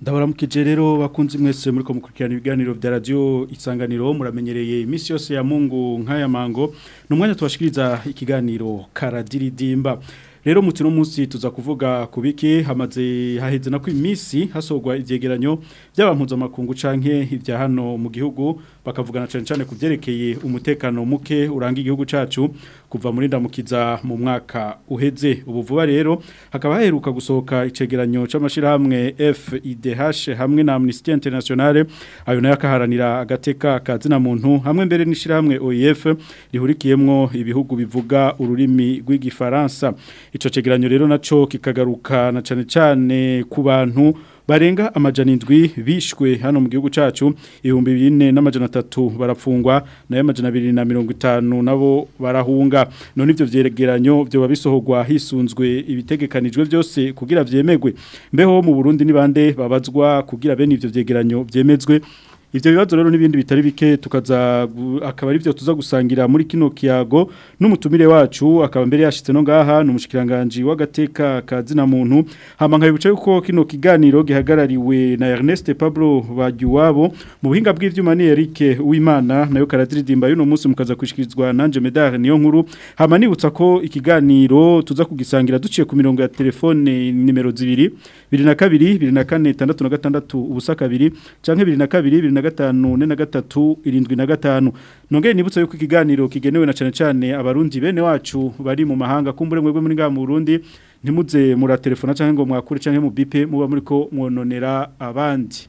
ndabaramukije rero bakunze mwese muri ko mukurikirana ibiganiro bya radiyo isanganiro muramenyereye iminsi yose ya mungu nk'aya mango ni umwanya tubashikiriza ikiganiro karadiridimba rero mutsi no munsi tuza kuvuga ku hamaze haheze na kw'iminsi hasogwa ibyegeranyo by'abamuzamakungu canke ibya hano mu gihugu bakavugana cyane cyane ku umutekano muke uranga igihugu cyacu kuva muri ndamukiza mu mwaka uheze ubuvuba rero hakaba haheruka gusohoka icegeranyo c'amashirahamwe FIDH hamwe na Amnesty International ayo nayo akaharanira agateka kazina muntu hamwe mbere n'ishirahamwe OIF rihurikiyemwo ibihugu bivuga ururimi rw'igifaransa ico cegeranyo rero naco kikagaruka na cane cane ku bantu barenga amajana indwi bishwe hano mu gihugu cyacu ibihumbi bine n'amajana atatu barapfungwa nayo amajana abiri na mirongo itanu nabo barahunga none ibyo byegeranyo byoba bisohogwa hisunzwe ibitegekanijwe byose kugira byemegwe mbeho mu Burundi ni bande babazwa kugira bene ibyo byegeranyo byemezwe ivyo bibazo rero nibindi bitari bike tukaza akaba byo tuza gusangira muri kino kiyago n'umutumire wacu akaba mbere yashitse no ngaha numushikiranganje wagateka kazina muntu hama nkabibuca yuko kino kiganiro gihagarariwe na Ernest Pablo Bagiwabo mu buhinga bw'ivyuma ni Eric Uwimana nayo karadiridimba yuno munsi mukaza kwishikirizwa nanje Medar niyo nkuru hama nibutsa ko ikiganiro tuza kugisangira duciye ku mirongo ya telefone nimero zibiri 22 24 66 ubusa kabiri canke 22 24 gatanu ne na gatatu irindwi na gatanu nongere nibutsa yuko ikiganiro kigenewe na cyane cyane abarundi bene wacu bari mu mahanga kumbure mwebwe muri ngaha mu Burundi ntimuze muratelefona cyangwa ngo mwakure cyangwa mu bipe muba muri ko mwononera abandi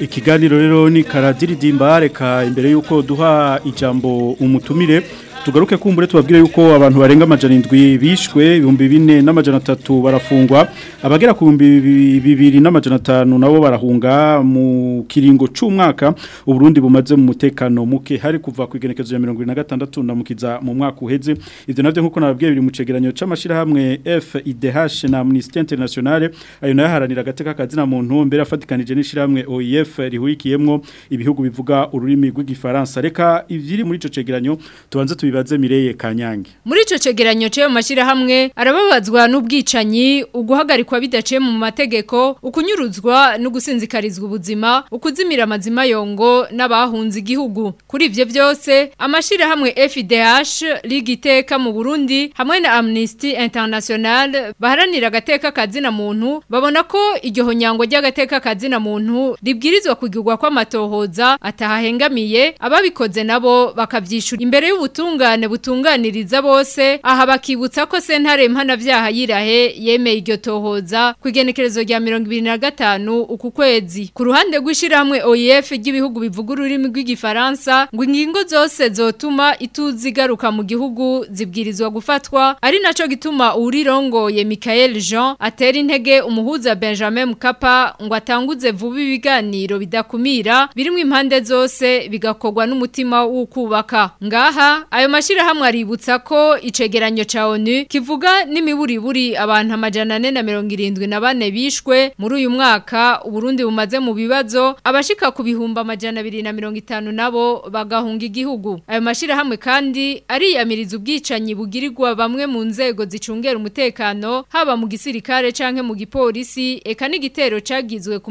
ikiganiro rero ni karadiridimba reka imbere y'uko duha ijambo umutumire tugaruke kumbure tubabwire yuko abantu barenga amajana indwi bishwe ibihumbi bine n'amajana barafungwa abagera ku bihumbi bibiri n'amajana nabo barahunga mu kiringo cy'umwaka uburundi bumaze mu mutekano muke hari kuva ku igenekezo ya mirongo na gatandatu ndamukiza mu mwaka uheze ibyo nabyo nk'uko nababwiye biri mu cegeranyo c'amashyirahamwe FIDH na Amnesty International ayo nayo haranira agateka kazina muntu mbere afatikanije n'ishyirahamwe OIF rihurikiyemwo ibihugu bivuga ururimi rw'igifaransa reka ivyiri muri ico cegeranyo tubanze tubi tubibaze mireye kanyange muri icyo cyegeranyo cyo mu mashyirahamwe arababazwa n'ubwicanyi uguhagarikwa bidaciye mu mategeko ukunyuruzwa no gusinzikarizwa ubuzima ukuzimira mazima yongo n'abahunze igihugu kuri ibyo byose amashyirahamwe FDH ligiteka mu Burundi hamwe na Amnesty International baharanira agateka kazina muntu babona ko iryo honyango ry'agateka kazina muntu ribwirizwa kugirwa kw'amatohoza atahahengamiye ababikoze nabo bakabyishura imbere y'ubutunga ubutungane butunganiriza bose aha bakibutsa ko sentare mpanavyaha yirahe yemeye iryo tohoza ku igenekerezo rya 2025 uku kwezi ku ruhande rw'ishiramwe OIF e ry'ibihugu bivuga ururimi rw'igifaransa ngo ingingo zose zotuma ituzigaruka mu gihugu zibwirizwa gufatwa ari naco gituma urirongoye Michael Jean atera intege umuhuza Benjamin Mkapa ngo atanguze vuba ibiganiro bidakumira birimo impande zose bigakogwa n'umutima w'ukubaka ngaha ayo mashyirahamwe aributsa ko icegeranyo ca ONU kivuga n'imiburiburi abantu amajana ane na mirongo irindwi na bane bishwe muri uyu mwaka Uburundi bumaze mu bibazo abashika ku bihumbi amajana na mirongo itanu nabo bagahunga igihugu ayo mashyirahamwe kandi ariyamiriza ubwicanyi bugirirwa bamwe mu nzego zicungera umutekano haba mu gisirikare canke mu gipolisi eka n'igitero cagizwe ku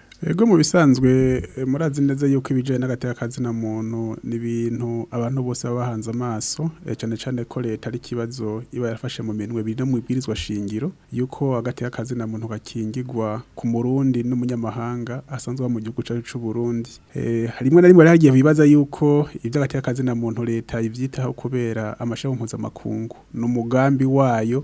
ego mu bisanzwe eh, murazi neza yuko ibijyanye n'agateka na muntu nibintu abantu bose baba bahanze amaso eh, cyane cyane ko leta ari ikibazo iba yarafashe mu minwe biri mu ibwirizwa shingiro yuko agateka na muntu gakingirwa ku murundi n'umunyamahanga asanzwe mu gihugu cyacu cy'u Burundi eh, harimo na rimwe hagiye bibaza yuko iby'agateka na muntu leta ibyitaho kubera amashami mpuzamakungu ni umugambi wayo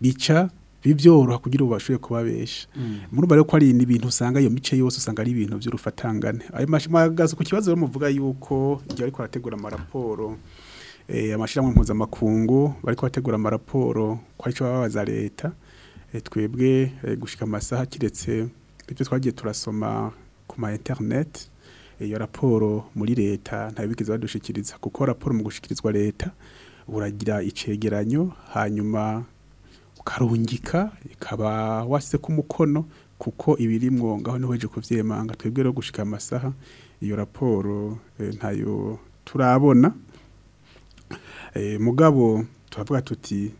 bica bibyoroha kugira ngo bashobore kubabesha mm. murumva rero ko hari ibintu usanga iyo mice yose usanga ari ibintu by'urufatangane ayo mashimagazo ku kibazo bamuvuga yuko igihe ariko arategura amaraporo Eh, amashyirahamwe mpuzamakungu bari kubategura amaraporo ko aricyo baba babaza leta eh, twebwe eh, gushyika amasaha kiretse ibyo twagiye turasoma ku ma interineti iyo raporo muri leta ntabwo badushikiriza kuko raporo mu gushyikirizwa leta uragira icegeranyo hanyuma ukarungika ikaba wasize ku mukono kuko ibirimwo ngaho niho heje kuvyemanga twebwe rero gushika amasaha iyo raporo ntayo turabona Eh, mugabo turavuga tuti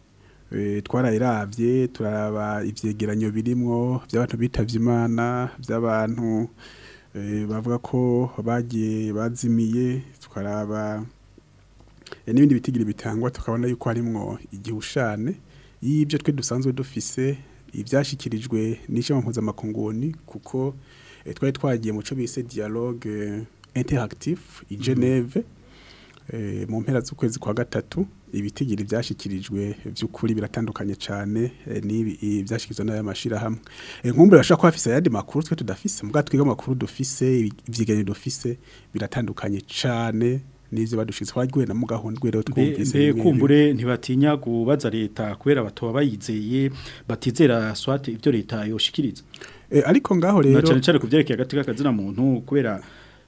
eh, twarayirabye turaba ibyegeranyo birimwo by'abantu bitavye imana by'abantu eh, bavuga ko bagiye bazimiye tukaraba n'ibindi bitigiri bitangwa tukabona yuko harimwo igihushane y'ibyo twe dusanzwe dufise ibyashyikirijwe n'icyo mpuzamahanga kuko twari twagiye mu cyo bise dialogue interactive mhm. i geneve Eh, mu mpera z'ukwezi kwa gatatu ibitigiri byashyikirijwe by'ukuri biratandukanye cyane eh, n'ibyashyikirizwa eh, n'amashyirahamwe nkumbuye urashobora kuba hafise ayandi makuru twe tudafise mbwa twiga amakuru dufise ibyiganiro dufise biratandukanye cyane n’izi badushyitsi twagiye na mugahundwe rero twumvise kumbure ntibatinya kubaza leta kubera batoba bayizeye batizera swate ibyo leta yoshikiriza ariko ngaho rero cyane cyane ku byerekeye agati muntu kubera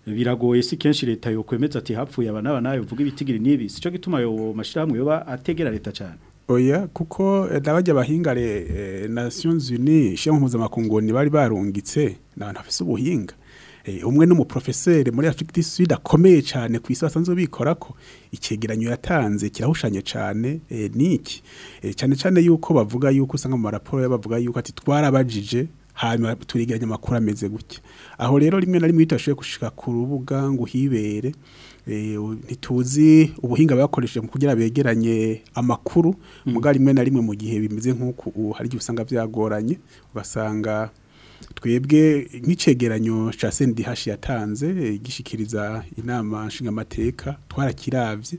biragoye si kenshi leta yokwemeza ati hapfuye aba n'aba uvuga ibitigiri n'ibi si cyo gituma ayo mashyirahamwe yoba ategera leta cyane oya kuko eh, ndabajya abahingare eh, nations unies ishyiraho mpuzamakungu bari barungitse ni abantu bafite ubuhinga eh, umwe n'umuprofeseri muri afurika sud akomeye cyane ku isi basanzwe bikora ko icyegeranyo yatanze kirahushanye cyane niki iki cyane cyane yuko bavuga yuko usanga mu maraporo bavuga yuko ati twarabajije hanyuma turiganya amakuru ameze gutya aho rero rimwe na rimwe bitashoboye gushika ku rubuga ngo uhibere eh, ntituzi ubuhinga bakoresheje mu kugira begeranye amakuru mm. muga rimwe na rimwe mu gihe bimeze nk'uko hari igihe byagoranye ugasanga twebwe nk'icegeranyo cya sendh yatanze eh, gishikiriza inama nshingamateka twarakiravye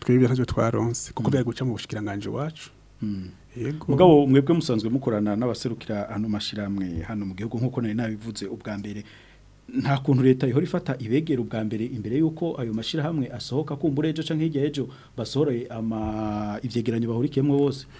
twebwe byatazwe twaronse kuko hmm. bya guca mu nganje wacu hmm. yego mugabo mwebwe musanzwe mukorana n'abaserukira ano mashiramwe hano mu gihugu nkuko nari nabivuze ubwa mbere nta kuntu leta ihora ifata ibegera ubwa mbere imbere y'uko ayo mashyirahamwe asohoka kumbura ejo cyangwa hirya ejo basohoreye ibyegeranyo bose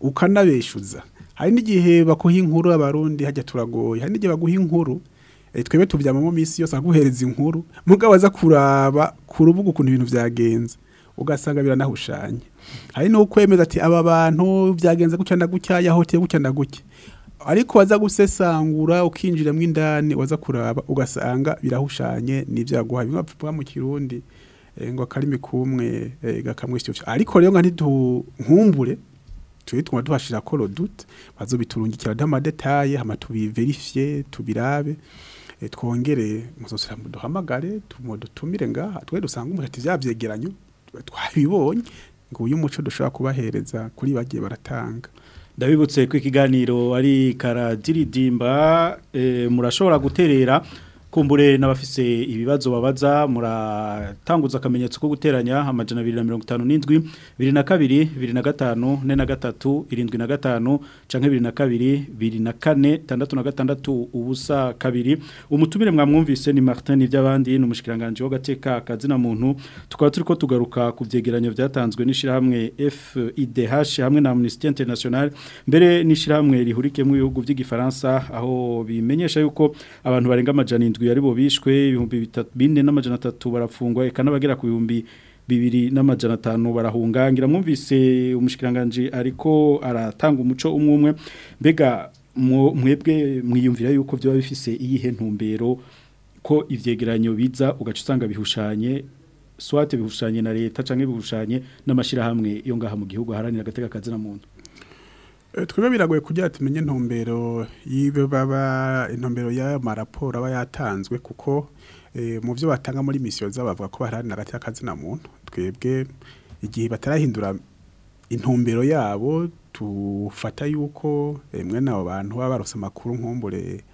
ukanabeshuza hari n'igihe bakuha inkuru abarundi hajya turagoye hari n'igihe baguha inkuru eh, twebwe tubyama mu minsi yose aguhereza inkuru mugabo aza kuraba ku rubuga ukuntu ibintu byagenze ugasanga biranahushanya hari n'ukwemeza ati aba bantu byagenze gutya na gutya yahoteye gutya na gutya ariko waza gusesangura mu indani waza kuraba ugasanga birahushanye n'ibyaguha bimwe mu kirundi eh, ngo akarimi kumwe eh, gakamwe ariko rero nka ntitunkumbure tuyitwa duhashira ko rodute bazobiturungikira dama detaye hama tubiverifie tubirabe eh, twongere musosera duhamagare tumudutumire ngaha twe dusanga umushati vyavyegeranyo twabibonye ngo uyu muco dushobora kubahereza kuri bagiye baratanga ndabibutse ko ikiganiro ari karadiridimba eh, murashobora guterera kumbure n'abafise ibibazo babaza muratanguza akamenyetso ko guteranya amajana abiri na mirongo itanu n'indwi bibiri na kabiri bibiri na gatanu ne na gatatu irindwi na gatanu canke bibiri na kabiri bibiri na kane tandatu na gatandatu ubusa kabiri umutumire mwamwumvise ni Martin iby'abandi ni wo gateka kazina muntu tukaba turiko tugaruka ku vyegeranyo vyatanzwe n'ishirahamwe FIDH hamwe na Amnesty International mbere n'ishirahamwe rihurikemwe bihugu by'igifaransa aho bimenyesha yuko abantu barenga amajana indwi yari bishwe ibihumbi bine n'amajana atatu barafungwa eka n'abagera ku bihumbi bibiri n'amajana atanu barahunga ngira mwumvise umushikiranganji ariko aratanga umuco umwe umwe mbega mwebwe mwiyumvira yuko byaba bifise iyihe ntumbero ko ivyegeranyo biza ugaca usanga bihushanye swate bihushanye na leta canke bihushanye n'amashirahamwe yo ngaha mu gihugu haranira agateka kazina muntu Eh, twebwe biragoye kugira tumenye intumbero baba intumbero y'amaraporo aba yatanzwe kuko eh, mu byo batanga muri misiyo zabo bavuga ko baharanira agati k'akazina muntu twebwe igihe batarahindura intumbero yabo tufata y'uko eh, mwene abo bantu baba barose amakuru nkumbure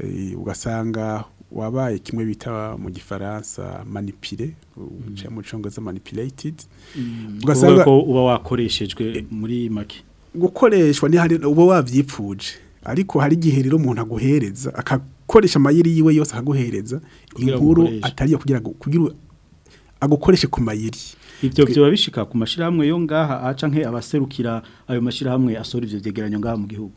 eh, ugasanga wabaye kimwe bita mu gifaransa manipire mm. mu cyongereza manipulatedi mm. ugasanga uba wakoreshejwe muri make gukoreshwa ni hari uba wabyipfuje ariko hari igihe rero umuntu aguhereza akakoresha amayeri yiwe yose akaguhereza inkuru atariyo kugira ngo agukoreshe ku mayeri ibyo biba bishika ku mashyirahamwe yo ngaha aca nke abaserukira ayo mashyirahamwe asora ibyo byegeranyo ngaha mu gihugu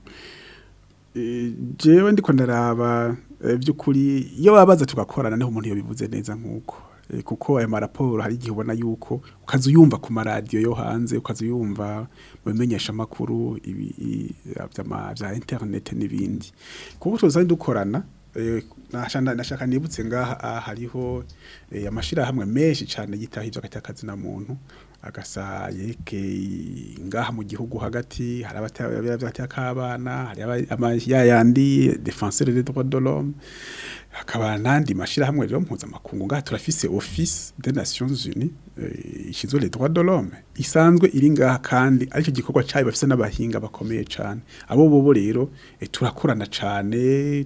eh, jewe ndiko ndaraba eh, by'ukuri iyo babaza tugakorana niho umuntu bivuze neza nk'uko Eh, kuko ayo maraporo hari igihe ubona yuko ukaza uyumva ku maradiyo yo hanze ukaza uyumva mu bimenyeshamakuru bya internet n'ibindi kuko tuzi dukorana eh, nashaka nibutse ngaha ah, hariho eh, amashyirahamwe menshi cyane yitaho ibyo na muntu agasaye ke ngaha mu gihugu hagati hari abatabira byatya kabana hari abayayandi defenseur des droits de l'homme hakaba nandi mashira rero mpuza ngaha turafise office des nations unies eh, ishizwe les droits de l'homme isanzwe iri ngaha kandi aricyo gikorwa cyayi bafise n'abahinga bakomeye cyane abo bobo rero e, turakorana cyane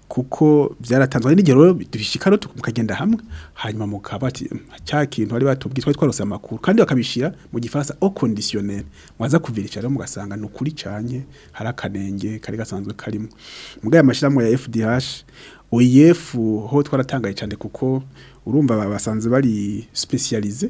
kuko byaratanzwe n'igero bishikaro mukagenda hamwe hanyuma mukaba cya kintu bari batubwiye twari twarose amakuru kandi bakabishira mu gifaransa au conditionnel mwaza kuvirisha rero mugasanga ni ukuri canye hari akanenge kari gasanzwe karimo mugaye amashirahamwe ya FDH OIF ho twaratangaye cyane kuko urumva basanze bari specialize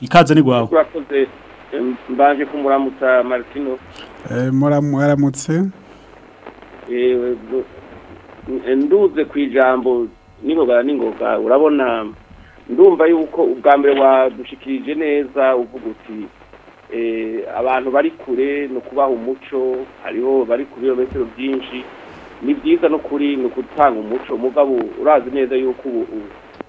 Ikaze ni gwawe Mbaje kumuramutsa Martino Eh muramutse Eh nduze ku ijambo n'ingoga n'ingoga urabona ndumva yuko ubwa mbere wadushikirije neza uvuga uti eh, abantu bari kure ni ukubaha umuco hariho bari ku birometero byinshi ni byiza no kuri ni ugutanga umuco mugabo urazi neza yuko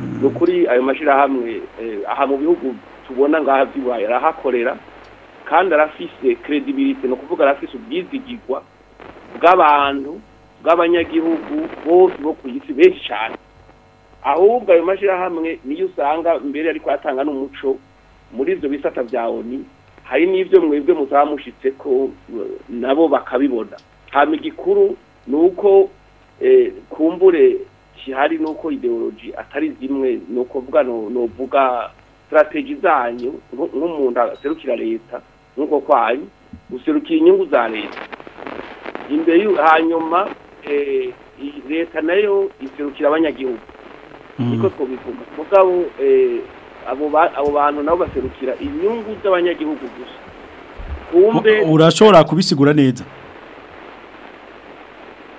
mhm. ni ukuri ayo mashyirahamwe aha mu bihugu tubona ngaha by'iwayi arahakorera kandi arafise credibility ni ukuvuga arafise ubwizigirwa bw'abantu bw'abanyagihugu bose bo ku isi benshi cyane ahubwo ayo mashyirahamwe niyo usanga mbere ariko yatanga n'umuco muri ibyo bisata bya oni hari n'ibyo mwebwe muzamushyitse ko eh, nabo bakabibona hano igikuru ni uko eh, kumbure kihari ni uko ideologi atari zimwe ni ukuvuga ni uvuga sitarategi zanyu nk'umuntu aserukira leta nk'uko kwanyu userukiye inyungu za leta imbere hanyuma eh, leta nayo iserukira abanyagihugu niko mm-hmm. twabivuga mugabo eh, abo bantu nabo baserukira inyungu z'abanyagihugu gusa urashobora kubisigura neza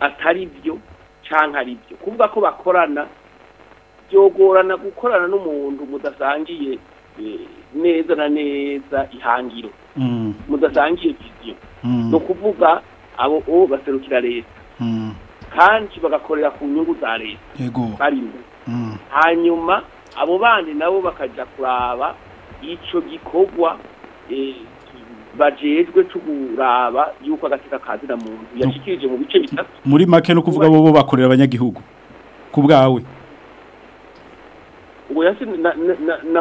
atari byo canka ari byo kuvuga ko bakorana byogorana gukorana n'umuntu mudasangiye eh, neza na neza ihangiro mm. mudasangiye viziyo mm. ni ukuvuga abo ubu baserukira leta hmm. kandi bagakorera ku nyungu za leta barimo hmm. hanyuma abo bandi nabo bakajya kuraba icyo gikogwa eh, bajejwe tuguraba yuko agateka kazira muntu yashikirije mu bice bitatu muri make no kuvuga bo bakorera abanyagihugu ku bwawe ubu yasi na, na, na,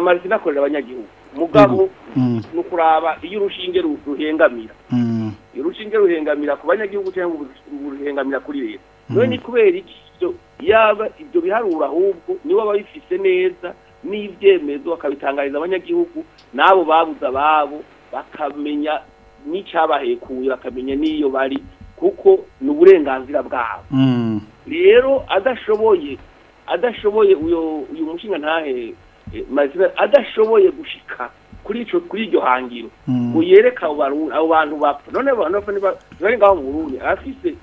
abanyagihugu mugabo ni mm. mm. ukuraba iyo urushinge ruhengamira mm. iyo urushinge ruhengamira ku cyangwa ruhengamira kuri leta none ni kubera iki yaba ibyo biharura ahubwo niba ababifise neza n'ibyemezo bakabitangariza abanyagihugu n'abo babuze ababo bakamenya n'icyabahekuye bakamenya n'iyo bari kuko ni uburenganzira bwabo rero adashoboye adashoboye uyu mushinga ntahe mazina adashoboye gushika kuri icyo kuri iryo hangiro hmm. ngo abo bantu bapfa none abantu bapfa ntibari ngaho mu burundi afise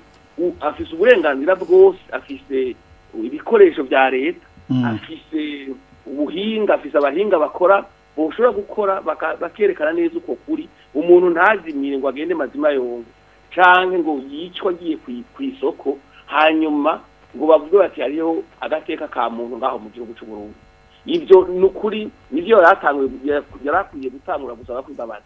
afise uburenganzira bwose afise ibikoresho bya leta hmm. afise ubuhinga afise abahinga bakora bashobora gukora bakerekana neza uko kuri umuntu ntazimire ngo agende mazima yombi cyangwa ngo yicwe agiye ku isoko hanyuma ngo bavuge bati hariho agateka ka muntu ngaho mu gihugu cy'uburundi ibyo ni ukuri nibyo yari akwiye gutangura gusaba kw'imbabazi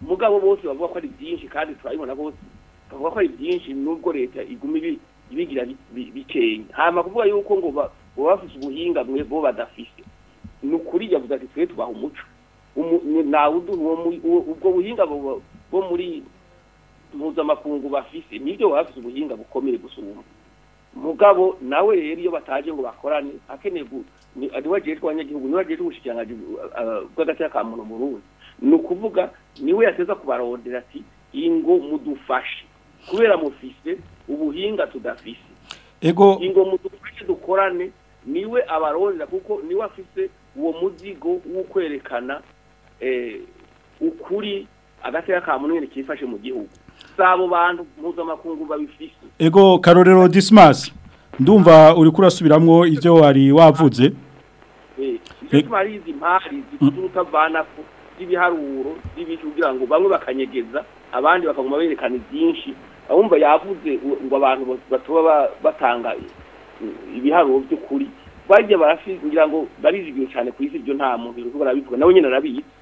mugabo bose bavuga ko ari byinshi kandi turabibona bose bavuga ko ari byinshi nubwo leta iguma ibigira bikenya hama kuvuga yuko ngo bafise ubuhinga mwe bo badafise ni ukuri yavuze ati twe tubaha umuco nawe ubwo buhinga bwo muri mpuzamakungu bafise nibyo baba bafise ubuhinga bukomeye gusumba mugabo nawe rero iyo bataje ngo bakorane akeneye guta ntiwagire tw'abanyagihugu ntiwagire tw'ubushikiranganji bw'agatsira uh, uh, ka muntu mu ni ukuvuga niwe yateza kubarondera ati ingo mudufashe kubera mufise ubuhinga tudafise ingo mudufashe dukorane niwe abarondera kuko niwe afise uwo muzigo wo kwerekana eh, ukuri agatsira ka muntu nyine kifashe mu gihugu si abo bantu mpuzamakungu babifise ego karorero disimasi ndumva uri kurasubiramwo ibyo wari wavuze eh, icyo tumariza impari zituruka ku z'ibiharuro z'ibintu ngo bamwe bakanyegeza abandi bakaguma berekana byinshi abumva yavuze ngo abantu batoba batanga eh, ibiharuro by'ukuri bagiye barafingira ngo barizigiwe cyane ku isi byo nta muntu uri barabivuga nawe nyine arabizi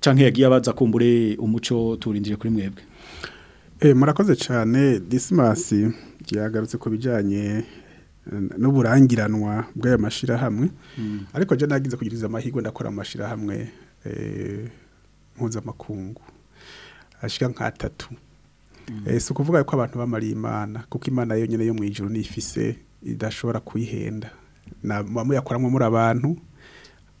canke yagiye abaza kumbure umuco turindire kuri mwebwe eh murakoze cyane dismas yagarutse ku bijanye n'uburangiranwa bw’aya mashyirahamwe hmm. ariko njye nagize kugiriza amahirwe ndakora amashyirahamwe eh, mpuzamakungu ashyira nka atatu hmm. eh, si ukuvuga ko abantu bamariye imana kuko imana yonyine yo mu ijoro nifise idashobora kuyihenda muyakoramo muri abantu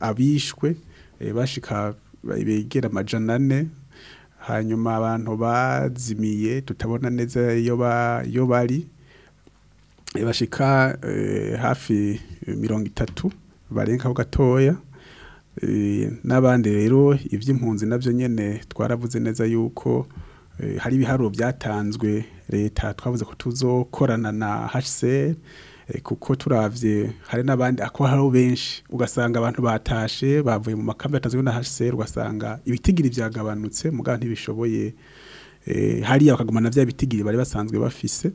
abishwe bashika begera amajana ane hanyuma abantu bazimiye tutabona neza iyo bari bashika hafi mirongo itatu barengaho gatoya Eh, n'abandi rero iby'impunzi nabyo nyine twaravuze neza yuko eh, hari ibiharuro byatanzwe leta twavuze ko tuzokorana na hsr eh, kuko turabye hari n'abandi ako hariho benshi ugasanga abantu batashe bavuye mu makambi yatanzwe na hsr ugasanga ibitigiri byagabanutse muganga ntibishoboye hariya na bya bitigiri bari basanzwe bafise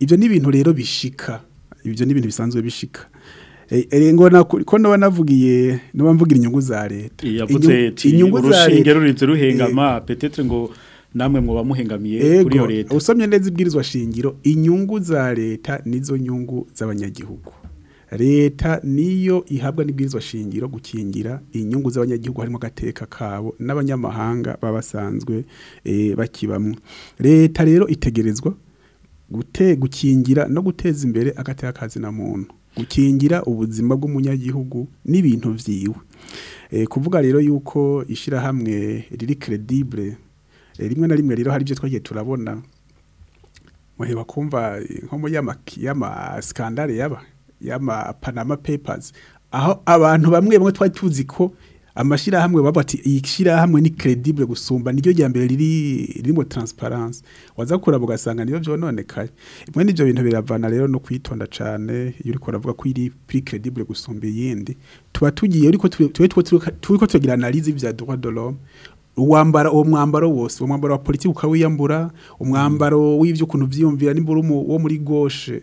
ibyo ni ibintu rero bishika ibyo ni ibintu bisanzwe bishika rero eh, eh, ko naba navugiye naba mvugira inyungu za leta inyungu za leta rurinze ruhengama eh. ngo namwe mwoba bamuhengamiye kuri iyo leta usomye neza ibwirizwa shingiro inyungu za leta nizo nyungu z'abanyagihugu leta niyo ihabwa n'ibwirizwa shingiro gukingira inyungu z'abanyagihugu harimo gateka kabo n'abanyamahanga babasanzwe basanzwe bakibamo leta rero itegerezwa gute gukingira no guteza imbere agateka kazi na muntu gukingira ubuzima bw'umunyagihugu n'ibintu byiwe eh, kuvuga rero yuko ishyirahamwe riri keredibure eh, rimwe na rimwe rero hari ibyo twagiye turabona muheba kumva nko muri y'amasikandare yaba y'amapanama papers aho abantu bamwe bamwe twari tuzi ko amashyirahamwe bavuga ati iyi ni credibile gusumba niryo rya mbere riri ririmo transparence wazakura kuraba ugasanga niyo vyononekaye imwe n'ivyo bintu biravana rero no kwitonda cyane iyo uriko uravuga ko iri plus credibile gusumba iyindi tuba tugiye uriko turiko tugira analyse vya droit de l'homme uwambara uwo mwambaro wose uwo mwambaro wa politiki ukawiyambura umwambaro w'ibyo ukuntu byiyumvira nimbura wo muri gauche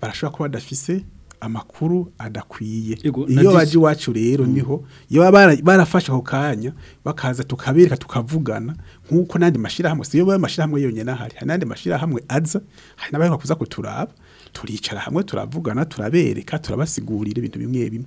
barashobora kuba badafise amakuru adakwiye iyo baje iwacu rero mm. niho iyo barafashe ako kanya bakaza tukabereka tukavugana nk'uko n'andi mashyirahamwe si yo mashyirahamwe yonyine ahari hari n'andi mashyirahamwe aza hari n'abaheruka kuza kuturaba turicara hamwe turavugana turabereka turabasigurira ibintu bimwe bimwe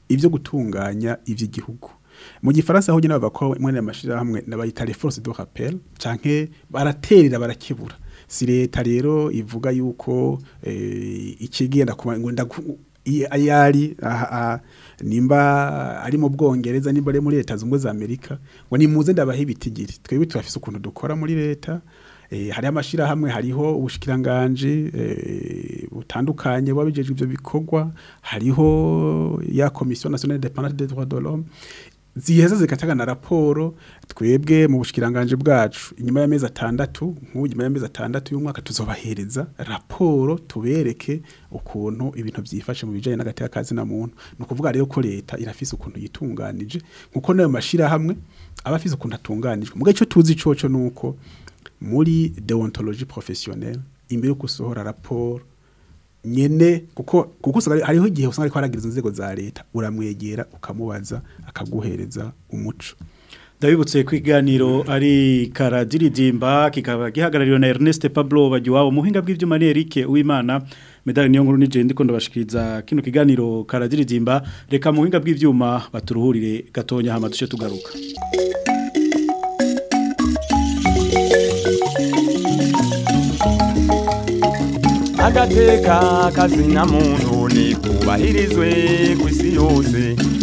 ibyo gutunganya iby'igihugu mu gifaransa aho nyine bava ko mwene amashyirahamwe n'abayitare force de rappel canke baraterera barakebura si leta rero ivuga yuko eh, ikigenda ku ayari nimba ari mu bwongereza nimba ari muri leta zunze za amerika ngo ni muze ndabaha ibitigiri twebwe turafise ukuntu dukora muri leta eh, hari amashyirahamwe hariho ubushikiranganje eh, butandukanye buba ibyo bikorwa hariho ya komisiyo nasiyonari de droits de l'homme ziheza zigatanga na raporo twebwe mu bushikiranganje bwacu inyuma y'amezi atandatu nk'ubu nyuma y'amezi atandatu y'umwaka tuzobahereza raporo tubereke ukuntu ibintu byifashe mu bijanye n'agateka kazi na muntu ni ukuvuga rero ko leta irafise ukuntu yitunganije nkuko n'ayo mashyirahamwe aba afise ukuntu atunganijwe mu gace tuzi coco ni uko muri deontologie professionnelle imbere yo gusohora raporo nyine kuko kuko hariho igihe usanga ariko aragira inzego za leta uramwegera ukamubaza akaguhereza umuco ndabibutse kwiganiro ari karadiridimba kikaba gihagarariwe na Ernest Pablo Bagiwabo muhinga bw'ibyuma Ne Eric Uwimana medali niyo nkuru nije ndiko ndabashikiriza kino kiganiro karadiridimba reka muhinga bw'ibyuma baturuhurire gatonya hama duce tugaruka agateka kazina muntu ni kubahirizwe ku isi yose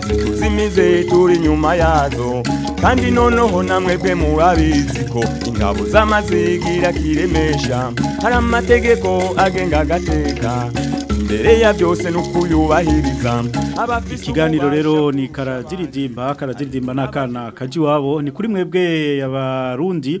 tuzimize turi inyuma yazo kandi noneho namwe bwe murabizi ko ingabo z'amazigira kiremesha hari amategeko agenga agateka imbere ya byose no kuyubahiriza ikiganiro rero ni karadiridimba karadiridimba nakana kaji wabo ni kuri mwebwe abarundi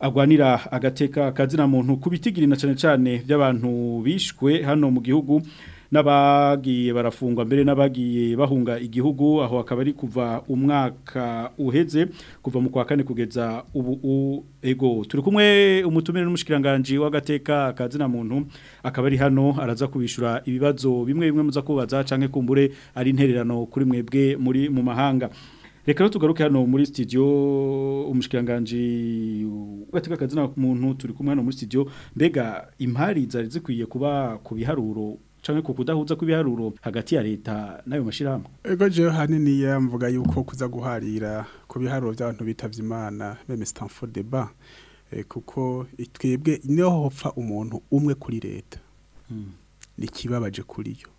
agwanira agateka kazina muntu kubitigiri cyane cyane by'abantu bishwe hano mu gihugu n'abagiye barafungwa mbere n'abagiye bahunga igihugu aho akaba ari kuva umwaka uheze kuva mu kwa kane kugeza ubu ego turi kumwe umutumire n'umushikiranganje w'agateka kazina muntu akaba ari hano araza kubishura ibibazo bimwe bimwe muza kubaza canke kumbure ari intererano kuri mwebwe muri mu mahanga reka rero tugaruke hano muri studio umushyikiranganji ugategura akazina ku muntu turi kumwe hano muri studio mbega impari zari zikwiye kuba ku biharuro cyangwa ku kudahuza kw'ibiharuro hagati ya leta n'ayo mashyirahamwe ego jewe hanini yamvuga yuko kuza guharira ku biharuro by'abantu bitavye imana meme stanford deba eh, kuko itwebwe niho hopfa umuntu umwe kuri leta hmm. ni kibabaje kuri yo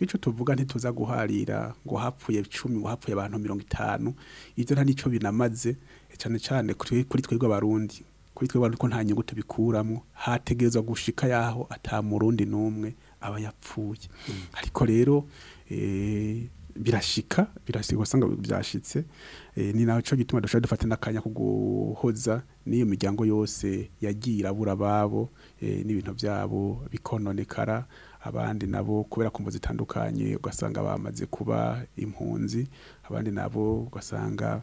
icyo tuvuga ntituza guharira ngo hapfuye icumi ngo hapfuye abantu mirongo itanu ibyo nta n'icyo binamaze e cyane cyane kuri twebwe abarundi kuri twebwe ariko nta nyungu tubikuramo hategerezwa gushika yaho atamurundi n'umwe aba yapfuye mm. ariko rero e, birashika birashika usanga byashitse e, ni nawe cyo gituma dushobora dufata n'akanya ko guhoza n'iyo miryango yose yagiye irabura ababo n'ibintu byabo bikononekara abandi nabo kubera kumvo zitandukanye ugasanga bamaze kuba impunzi abandi nabo ugasanga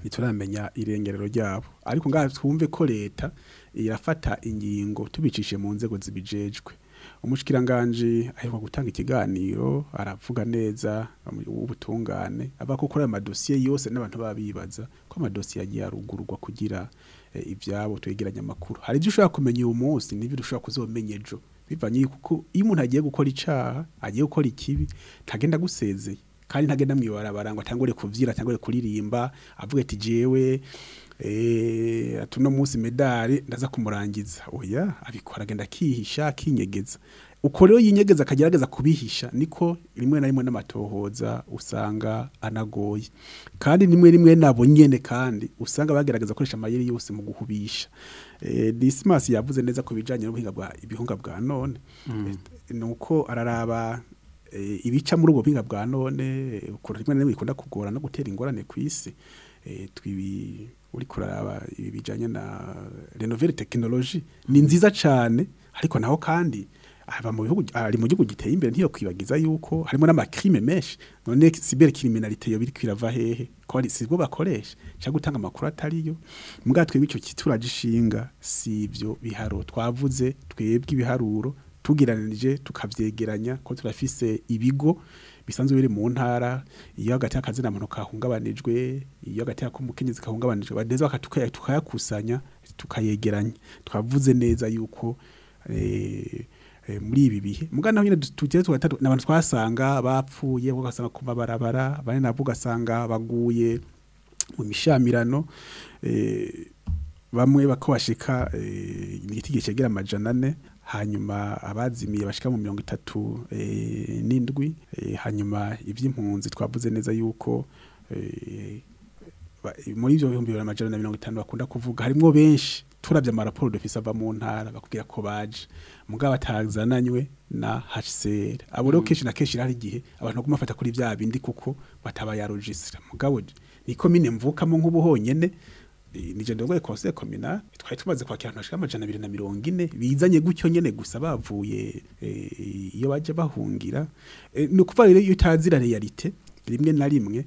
ntituramenya irengerero ryabo ariko ngaha twumve ko leta irafata ingingo tubicishije mu nzego zibijejwe umushikiranganji aheruka gutanga ikiganiro aravuga neza w’ubutungane avuga ko aya madosiye yose n'abantu babibaza ko amadosiye agiye arugurwa kugira eh, ibyabo twegeranya amakuru hari ibyo ushobora kumenya uyu munsi n'ibyo ushobora kuzomenya ejo bivanye kuko iyo umuntu agiye gukora icaha agiye gukora ikibi ntagenda gusezeye kandi ntagenda mwibarabara ngo atangore kuvyira atangore kuririmba avuga ati jewe eh atuno munsi medali ndaza kumurangiza oya abikora agenda kihisha kinyegeza uko rero yinyegeza akagerageza kubihisha niko rimwe na rimwe n'amatohoza usanga anagoye kandi nimwe rimwe nabo nyene kandi usanga bagerageza gukoresha amayeri yose mu guhubisha eh, Dismas yavuze neza ku bijanye n'ubuhinga bwa ibihunga bwa none mm. eh, nuko araraba eh, ibica muri ubwo buhinga bwa none ukora rimwe na rimwe bikunda kugora no gutera ingorane ku isi twibi uri kuraba ibi bijanye na renovere Technology ni nziza cyane ariko naho kandi Ah, ari mu gihugu giteye imbere ntiyo kwibagiza yuko harimo n'amakrime menshi none cyber criminalité yo biri kwirava hehe ko ari sizwo bakoresha cyangwa gutanga amakuru atariyo mbwa twebwe icyo gishinga si ibyo biharo twavuze twebwe ibiharuro tugiranije tukavyegeranya ko turafise ibigo bisanzwe biri mu ntara iyo hagati y'akazi na kahungabanijwe iyo hagati y'akumukenyezi kahungabanijwe badeza tukayakusanya tukayegeranya twavuze neza yuko eh, Eh, muri ibi bihe mugana nyine tugiye tugatatu n'abantu twasanga bapfuye ugasanga ku mabarabara abandi nabwo ugasanga baguye mu mishamirano eh, bamwe bakabashika eh, igiti gicegera amajana ane hanyuma abazimiye bashika mu mirongo itatu n'indwi hanyuma iby'impunzi twavuze neza yuko muri ibyo bihumbi bibiri na mirongo itanu bakunda kuvuga harimo benshi turabye amaraporo dufise ava mu ntara bakubwira ko baje mugabo atazananywe na HCR abo rero mm. kenshi na kenshi hari igihe abantu baguma bafata kuri bya bindi kuko bataba ya registre mugabo niko mine mvukamo nk'ubuhonyene nije ndongoye conseil communal twari tumaze kwakira abantu bashika amajana abiri na mirongo ine bizanye gutyo nyene gusa bavuye e, iyo baje bahungira e, ni ukuvuga rero iyo realite rimwe na rimwe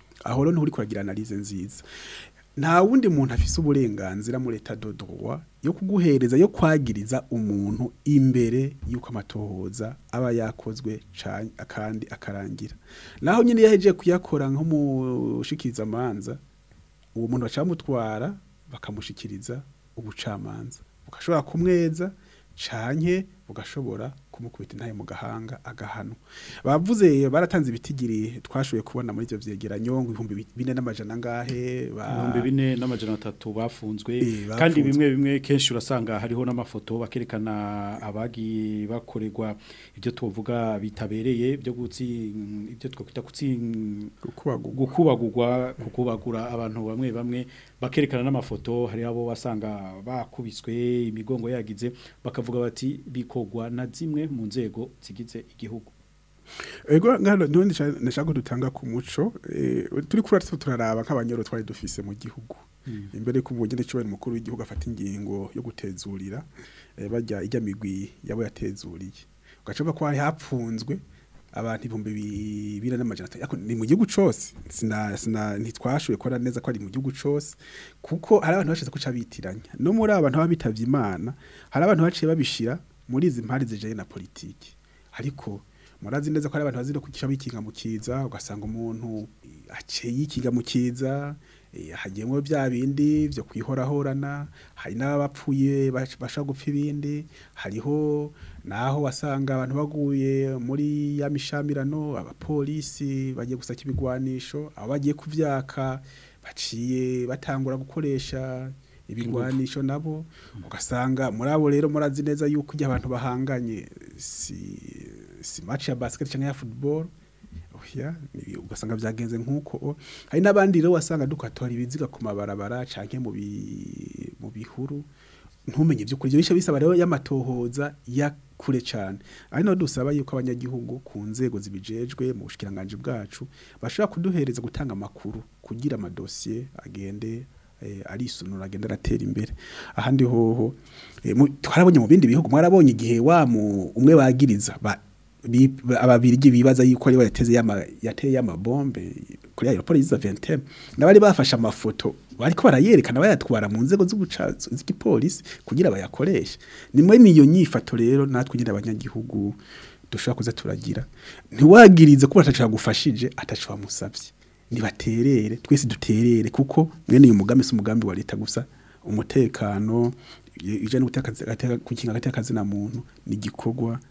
aho rero ntihuri kuragira analize nziza nta wundi muntu afise uburenganzira mu leta dodowa yo kuguhereza yo kwagiriza umuntu imbere y'uko amatohoza aba yakozwe kandi akarangira naho nyine yaheje kuyakora nko nk'umushikirizamanza uwo muntu bacamutwara bakamushikiriza ubucamanza bugashobora kumweza canke ugashobora kumukubita intaye mu gahanga agahano bavuze baratanze ibitigiri twashoboye kubona muri ibyo byegeranyo ngo ibihumbi bine n'amajana bine n'amajana atatu bafunzwe eh, kandi bimwe bimwe kenshi urasanga hariho n'amafoto bakerekana abagiye bakoregwa ibyo tuvuga bitabereye byo gutsi ibyo twakwita gukubagurwa kukubagura abantu bamwe bamwe bakerekana n'amafoto hari abo basanga bakubiswe imigongo yagize bakavuga bati bikogwa na zimwe mu nzego zigize igihugu ego nashaka dutanga ku muco eh, turi kuri turaraba nk'abanyoro twari dufise mu gihugu hmm. imbere ku bugende cy'abari mukuru w'igihugu afata ingingo yo gutezurira eh, bajya ijya migwi yabo yatezuriye ugacupa ko hari hapfunzwe abantu ibihumbi bibiri n'amajana atanu ni mu gihugu cyose ntitwashoboye kubona neza ko ari mu gihugu cyose kuko hari abantu bashize ko bitiranya no muri abantu baba bitabye imana hari abantu baciye babishyira muri izi mpari zijanye na politiki ariko murazi neza ko ari abantu bazira kwigisha bikinga mu kiza ugasanga umuntu aceye ikiga mu kiza eh, hagiyemo bya bindi byo kwihorahorana hari n'abapfuye basha gupfa ibindi hariho naho wasanga abantu baguye muri ya mishamirano abapolisi bagiye gusaka ibigwanisho aho bagiye kubyaka baciye batangura gukoresha ibigwanisho nabo ugasanga muri abo rero murazi neza yuko igihe abantu bahanganye si si match ya basketball cyangwa ya football oya ugasanga byagenze nk'uko hari n'abandi rero wasanga dukatora ibiziga ku mabarabara canke mu mu bihuru ntumenye by'ukuri ibyo bisaba rero y'amatohoza ya kure cyane ari naho dusaba yuko abanyagihugu ku nzego zibijejwe mu bushikiranganje bwacu bashobora kuduhereza gutanga amakuru kugira amadosiye agende Eh, arisunura agenda aratera imbere ahandi hoho eh, twarabonye mu bindi bihugu mwarabonye igihe wa umwe bagiriza ababirigi bibaza yuko ari yateze yateye amabombe kuri ayo polisi za venteme n'abari bafashe amafoto bariko barayerekana bayatwara mu nzego z'igipolisi kugira bayakoreshe ni muri niyo nyifato rero natwe abanyagihugu dushobora kuza turagira ntiwagirize kuba atacagufashije atacu wamusabye ntibaterere twese duterere kuko mwene uyu mugambi si umugambi wa leta gusa umutekano ijana gukinga agateka kazina muntu ni igikorwa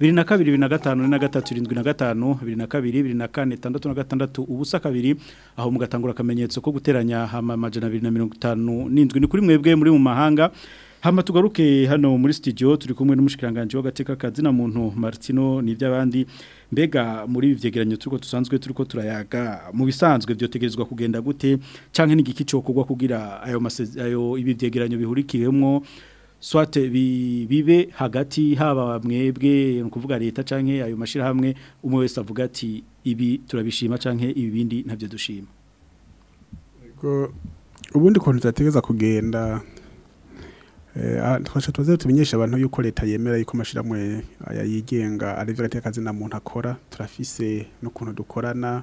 biri na na na na na na na gatatu irindwi gatanu kabiri kane itandatu gatandatu ubusa kabiri aho mugatangura akamenyetso ko guteranya hama itanu n’indwi ni kuri mwebwe muri mu mahanga hano tugaruke hano muri studio turi kumwe n'umushikiranganji w'agateka kazina muntu Martino n'iby'abandi mbega muri ibi byegeranyo tusanzwe dusanzwe turi turayaga mu bisanzwe byotegerezwa kugenda gute cyangwa n'igiki cyo kugwa kugira ayo ayo byegeranyo bihurikiwemo swate bibe hagati haba mwebwe ni ukuvuga leta cyangwa ayo mashyirahamwe umwe wese avuga ati ibi turabishima canke ibi bindi ntabyo dushima ubundi kuntu tutategeza kugenda Eh, ah, twasha tuze tumenyesha abantu yuko leta yemera yuko amashyiramwe aya yigenga ari byo gateka zina muntu akora turafise n'ukuntu dukorana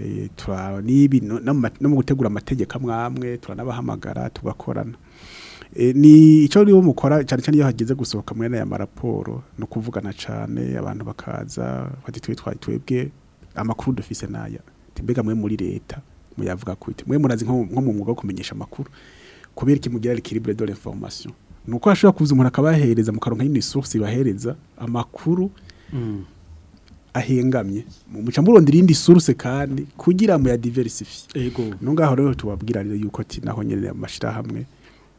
eh, no mu gutegura amategeko amwe amwe turanabahamagara tugakorana eh, ni icyo rero mukora cyane cyane iyo hageze gusohoka muri aya maraporo ni ukuvugana cyane abantu bakaza bati twitwaye twebwe amakuru dufise n'aya mbega mwe muri leta muyavuga kwite mwe murazi nko mu mwuga wo kumenyesha amakuru kubera ikimugira rikiribure dore information ni uko hashobora kuza umuntu akabahereza mu karonka y'indi source amakuru mm. ahengamye muca muronda irindi source kandi kugira mu ya diversify yego nungaho rero tubabwira rero yuko ati naho nyene amashira hamwe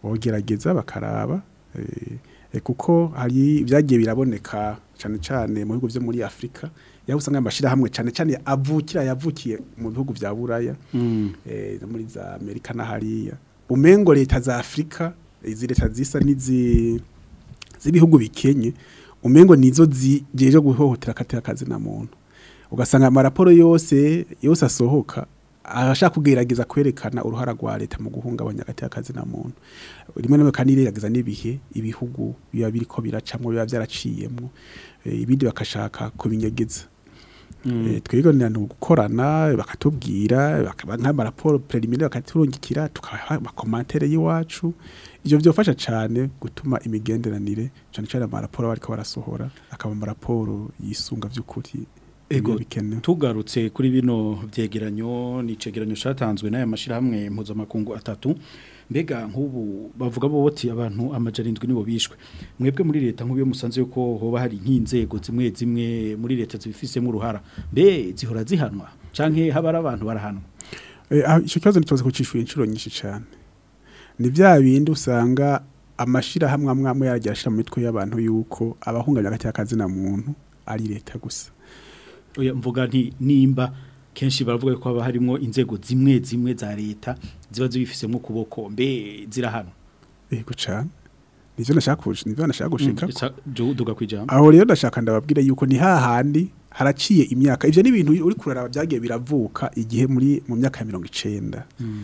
bogerageza bakaraba e, kuko hari byagiye biraboneka cyane cyane mu bihugu byo muri Afrika yahusanga usanga amashira hamwe cyane cyane avukira yavukiye mu bihugu bya Buraya mm. eh muri za Amerika na hariya umengo leta za Afrika izi leta zisa nizi z'ibihugu bikenye umengo nizo zigejeje guhohotera akatera akazi na muntu ugasanga amaraporo yose yose asohoka arashaka kugerageza kwerekana uruhara rwa leta mu guhungabanya agatera akazi na muntu rimwe na kandi iregageza n'ibihe ibihugu biba biriko biracamwo biba byaraciyemwo eh, ibindi bakashaka kubinyegeza Mm. Eh, twebwe ni gukorana bakatubwira bakaba nk'amaraporo preliminary bakaturungikira tukabaha amakomantere y'iwacu ibyo byofasha cyane gutuma imigenderanire cyane cyane amaraporo bariko barasohora akaba amaraporo yisunga by'ukuri ego tugarutse kuri bino byegeranyo ni cegeranyo cyatanzwe n'aya mashirahamwe mpuzamakungu atatu mbega nk'ubu bavuga bo boti abantu amajana nibo bishwe mwebwe muri leta nk'ubu musanze yuko hoba hari nk'inzego zimwe zimwe muri leta zibifisemo uruhara mbe zihora zihanwa canke haba abantu barahanwa eh, ah, icyo kibazo nitubaze kucishura inshuro nyinshi cyane ni bya bindi usanga amashyirahamwe amwe amwe yagiye mu mitwe y'abantu yuko abahunganya agati na muntu ari leta gusa oya mvuga nti nimba kenshi baravuga ko aba harimo inzego zimwe zimwe za leta ziba zibifisemo kuboko mbe zirahano yego cyane nivyo nashaka nivyo nashaka mm, gushika duga kwijambo aho rero ndashaka ndababwira yuko ni hahandi haraciye imyaka ivyo ni ibintu uri kuraraba byagiye biravuka igihe muri mu myaka ya 90 mm.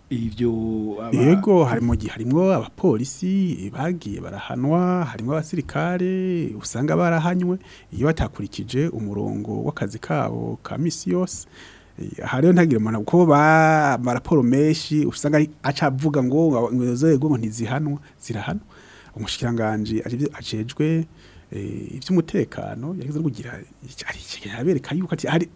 ivyo yego harimo harimo abapolisi eh, bagiye barahanwa harimo abasirikare usanga barahanywe iyo batakurikije umurongo w'akazi kabo ka misi hariyo ntagire umuntu kuko ba maraporo menshi usanga acavuga ngo ingwezo zego ngo ntizihanwa zirahanwa umushikiranganje ajejwe eh, iby'umutekano yageze kugira ari ikiganiro abereka yuko ati hari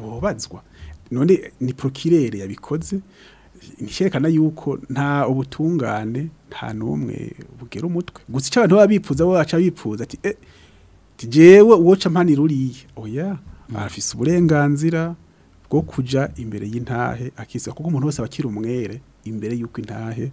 bobazwa none ni prokirere yabikoze nticyerekana yuko nta ubutungane nta n'umwe bugera umutwe gusa icyo abantu baba bipfuza bo baca bipfuza ati e eh, tugewe uwo campanira uriye oya mm. arafise uburenganzira bwo kujya imbere y'intahe akisaba kuko umuntu wese aba umwere imbere y'uko intahe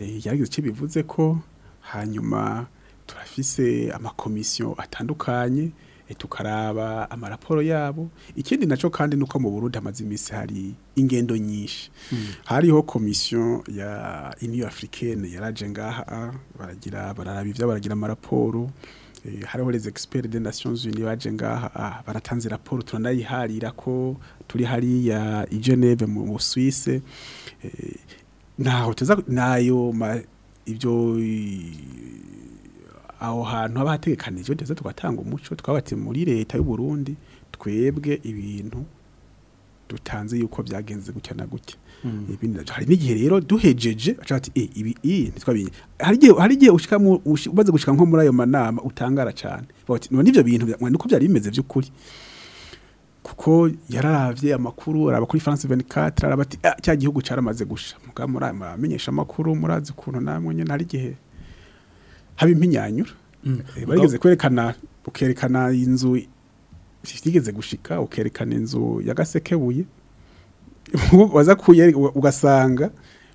yarigize icyo bivuze ko hanyuma turafise amakomisiyo atandukanye eh, tukaraba amaraporo yabo ikindi nacyo kandi nuko mu Burundi amaze iminsi hari ingendo nyinshi hmm. hariho komisiyo ya iniyo afurikene yaraje ngaha baragira bararaba ibyo baragira amaraporo eh, hariho les experts des nations unies baje ngaha ah, baratanze raporo turanayiharira ko turi hariya i Geneve mu Suisse eh, naho tuza nayo ibyo aho hantu haba hategekanije ndetse tugatanga umuco twabatse muri leta y'u Burundi twebwe ibintu dutanze yuko byagenze gutya na gutya hmm. hari n'igihe rero duhejeje eh, hari igihe umaze gushika nko muri ayo manama utangara cyane n'ibyo bintu niko byarimeze by'ukuri kuko yararavye amakuru araba kuri France 24 araba ati ah, cya gihugu caramaze gusha mugabo muramenyesha amakuru murazi ukuntu namwe nyene hari igihe haba impimyanyura mm. eh, bageze kwerekana ukerekana inzu igeze gushika ukerekana inzu yagasekebuye waza ugasanga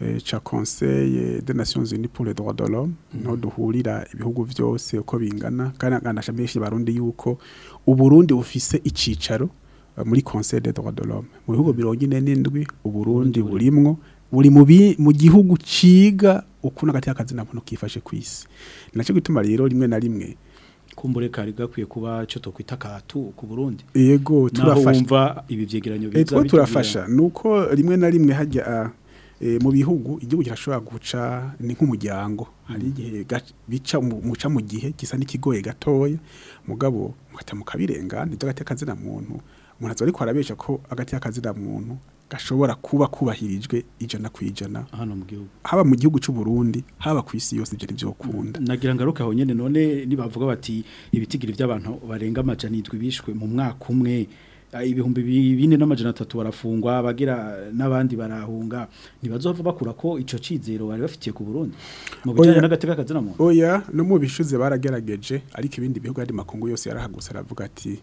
eh, cya conseil des nations unies pour les droits de l'homme niho mm. duhurira ibihugu byose uko bingana kandi akanasha benshi barundi yuko uburundi bufise icyicaro eh, muri conseil des droits de l'homme mu bihugu mm. mirongo ine n'indwi uburundi burimwo buri mu gihugu ciga ukuntu agati kazina muntu kifashe ku isi nacyo gituma rero rimwe na rimwe kumbure kari gakwiye kuba cyo tokwita katu ku Burundi yego turafasha ibi biza bitwo turafasha nuko rimwe na rimwe hajya ah, eh, mu bihugu igihugu kirashobora guca ni nk'umuryango hari mm. igihe bica muca mu gihe gisa n'ikigoye gatoya mugabo mukata mukabirengana ibyo kazina muntu umuntu azaba ariko arabeshya ko agateka kazina muntu gashobora kuba kubahirijwe ijana ku ijana hano mu gihugu haba mu gihugu cy'u Burundi haba ku isi yose ibyo byo kunda nagira ngaruka aho nyene none nibavuga bati ibitigiri by'abantu barenga amajana 7 bishwe mu mwaka umwe ah, ibihumbi bine n'amajana atatu barafungwa bagira n'abandi barahunga ntibazova bakura ko icyo cyizero bari bafitiye ku Burundi mu bijyanye n'agatebe kazina muntu oya no mu bishuze baragerageje ariko ibindi bihugu ari makungu yose yarahaguse aravuga ati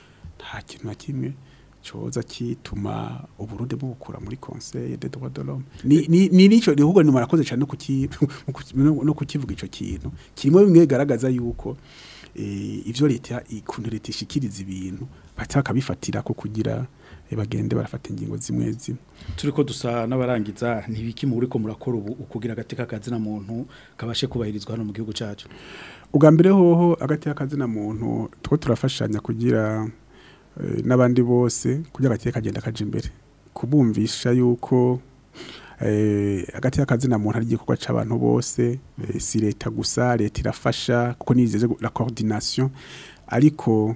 nta kintu kimwe coza kituma uburundi bubukura muri conseil de droit de l'homme ni nico rihubwo ni murakoze cyane no kukivuga ico kintu kirimo bimwe bigaragaza yuko e, ivyo leta ikuntu leta ishikiriza ibintu batakabifatira ko kugira bagende barafata ingingo zimwe zimwe turi dusa n'abarangiza ntibiki muri ko murakora ubu ukugira agati k'akazina muntu kabashe kubahirizwa hano mu gihugu cyacu ubwa mbere hoho agati k'akazina muntu two turafashanya kugira eh, n'abandi bose kugira agati kagenda kaje imbere kubumvisha yuko eh, agati k'akazina muntu ari igikorwa cy'abantu bose eh, si leta gusa leta irafasha kuko nizeze la coordination ariko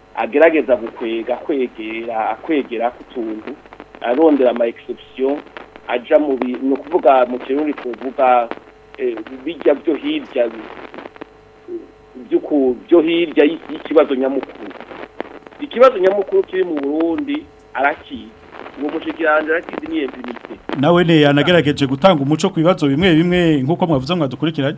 agerageza gukwega kwegera akwegera ku tuntu arondera ama exception aja mu ni ukuvuga mu kirundi kuvuga eh, bijya byo hirya byo hirya y'ikibazo nyamukuru ikibazo nyamukuru kiri mu burundi arakizi uwo mushikiranje arakizi n'iyempirimite nawe ne yanagerageje gutanga umuco ku bibazo bimwe bimwe nk'uko mwavuze mwadukurikiranye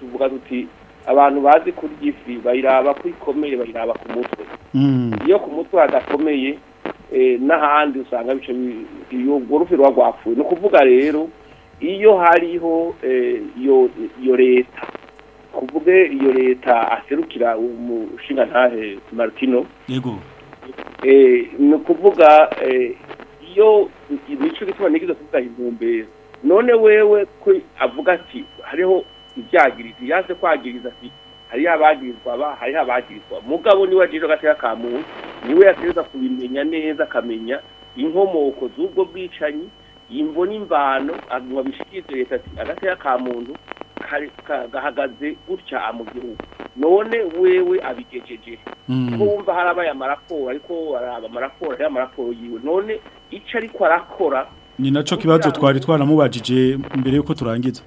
tuvuga tuti abantu bazi kurya ifi bayiraba ko ikomeye bayiraba ku mutwe iyo ku mutwe hadakomeye eh, n'ahandi usanga bica urwo rufi ruba rwapfuye ni ukuvuga rero iyo hariho eh, iyo leta kuvuge iyo leta aserukira umushingantahe martino yego eh, ni ukuvuga iyo imico gituma n'ikiza kuvuga intumbero none wewe ko avuga ati hariho ibyagiriza yaze kwagiriza ati hariho abagirizwa aba hariho abagirizwa mugabo niwe ajije agateka ka muntu niwe yategereza kubimenya neza akamenya inkomoko z'ubwo bwicanyi imvo n'imvano wabishikirize leta ati agateka ya muntu gahagaze gutya mu gihugu none wewe abigejeje ko hmm. wumva harabaye amaraporo ariko araba amaraporo hariho amaraporo yiwe none icyo ariko arakora ni nacyo kibazo twari twaramubajije mbere y'uko turangiza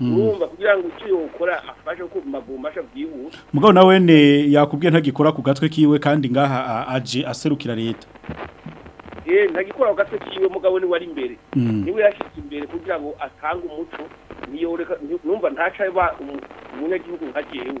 urumva hmm. kugira ngo icyo ukora afashe kumva gumasha byihuta mugabo nawe ne yakubwiye ntagikora ku gatwe kiwe kandi ngaha aje aserukira leta eh ntagikora ku kiwe mugabo ni wari imbere hmm. niwe yashyize imbere kugira ngo atange umuco niyo numva ntaca ba um, umunyagihugu nka jewe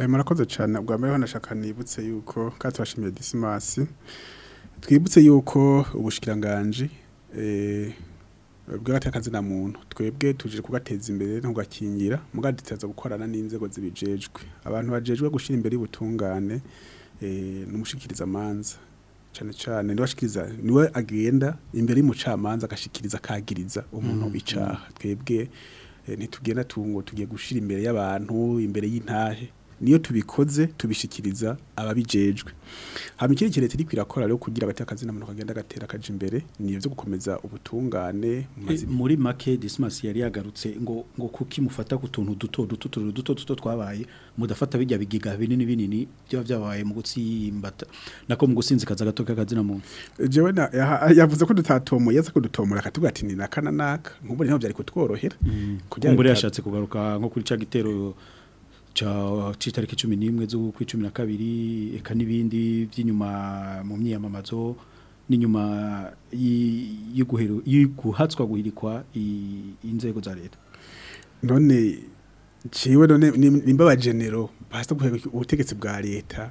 eh, murakoze cyane bwa mbere nashaka nibutse yuko kandi tubashimiye disimasi twibutse yuko ubushikiranganje eh, bw'agatakazi na muntu twebwe tujire kugateza imbere no kugakingira mugaditaza gukorana n'inzego zibijejwe abantu bajejwe gushira imbere y'ubutungane eh numushikiriza manza cyane cyane ndibashikiriza niwe agenda imbere y'umucamanza agashikiriza kagiriza umuntu bicaha mm-hmm. twebwe eh, ntitugenda tungo tugiye gushira imbere y'abantu imbere y'intahe niyo tubikoze tubishikiriza ababijejwe hama ikindi kintu turi kwirakora rero kugira abatakazi n'amuntu kagenda gatera kaje imbere ni byo gukomeza ubutungane eh, muri make Dismas yari yagarutse ngo ngo kuki mufata ku tuntu duto duto duto duto twabaye mudafata bijya bigiga binini binini byaba byabaye mu gutsimbata nako mu gusinzikaza gato kakazi n'amuntu jewe yavuze ko dutatomoye yaza ko dutomora akatuga ati ni naka nanaka nkubone ntabwo kutworohera mm. kugira ngo yashatse kugaruka nko kuri ca gitero cy'itariki cumi n'imwe z'ukwi cumi na kabiri reka n'ibindi by'inyuma mu myiyamamazo n'inyuma y'iguhatswa guhirikwa inzego za leta none ciwe none nimba abajenero baza guhera ubutegetsi bwa leta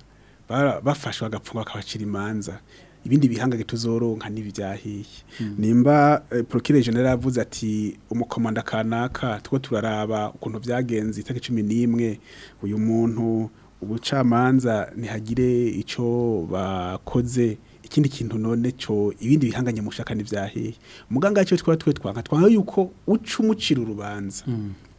bafashwe agapfunga bakabacira imanza ibindi bihangange tuzoronka n'ibibyahiye hmm. nimba eh, procureur general avuze ati umukomanda kanaka two turaraba ukuntu byagenze itariki 11 uyu muntu ubucamanza ntihagire icyo bakoze ikindi kintu none cyo ibindi bihanganye mushaka n'ibyahiye muganga cyo twa twe twanka twa yuko uca umucira urubanza hmm.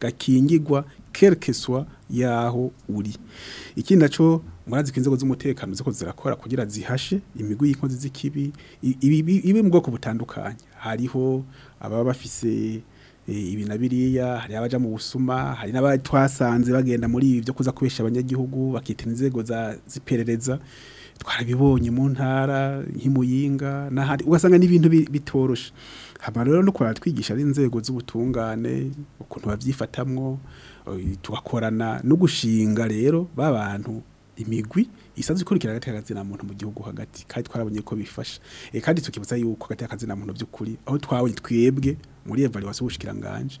gakingirwa quelque soit yaho uri ikindi naco murazi ko z'umutekano ziko zirakora kugira zihashe imigwi y'inkozi z'ikibi ibi mu bwoko butandukanye hariho Aba bafise eh, ibi na biriya hari abaja mu busuma hari n'abatwasanze bagenda muri ibi byo kuza kubesha abanyagihugu bakita inzego za ziperereza twarabibonye mu ntara nk'imuyinga n'ahandi ugasanga n'ibintu bitorosha. hama rero no kuratwigisha ari inzego z'ubutungane ukuntu babyifatamwo eh, tugakorana no gushinga rero babantu imigwi isanzwe ikurikirana hagati y'akazina muntu mu gihugu hagati kandi twarabonye ko bifasha eh, kandi tukibutsa yuko hagati y'akazina muntu by'ukuri aho twabonye twebwe muri evaluation y'ubushikiranganje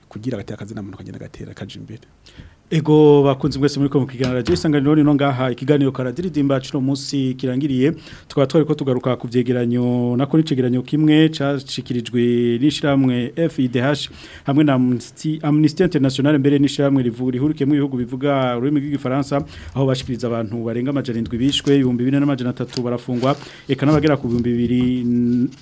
kugira gateka zina muntu kagenda gatera kaje imbere Ego bakunze mwese muri ko mukiganira je isanganiro nino ngaha ikiganiro karadiridimba cyo munsi kirangiriye tukaba twari ko tugaruka ku byegeranyo nako nicegeranyo kimwe cyacikirijwe nishiramwe FIDH hamwe na Amnesty Amnesty International mbere nishiramwe rivuri huruke mu bihugu bivuga ururimi rw'igifaransa aho bashikiriza abantu barenga amajana 7 bishwe 2403 barafungwa eka nabagera ku 2000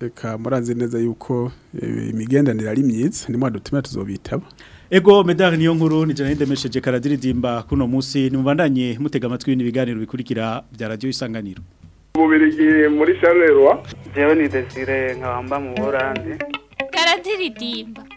reka murazi neza yuko eh, imigendanire ari myiza nimwadutumira tuzobitaba Ego medari niyo nkuru ni Janine Demesheje karadiridimba kuno munsi nimubandanye mutega amatwi n'ibiganiro bikurikira bya radio isanganiro. Mubirigi muri Charleroi. Jewe Desire nkabamba mu Buholandi. Karadiridimba